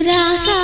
ராசா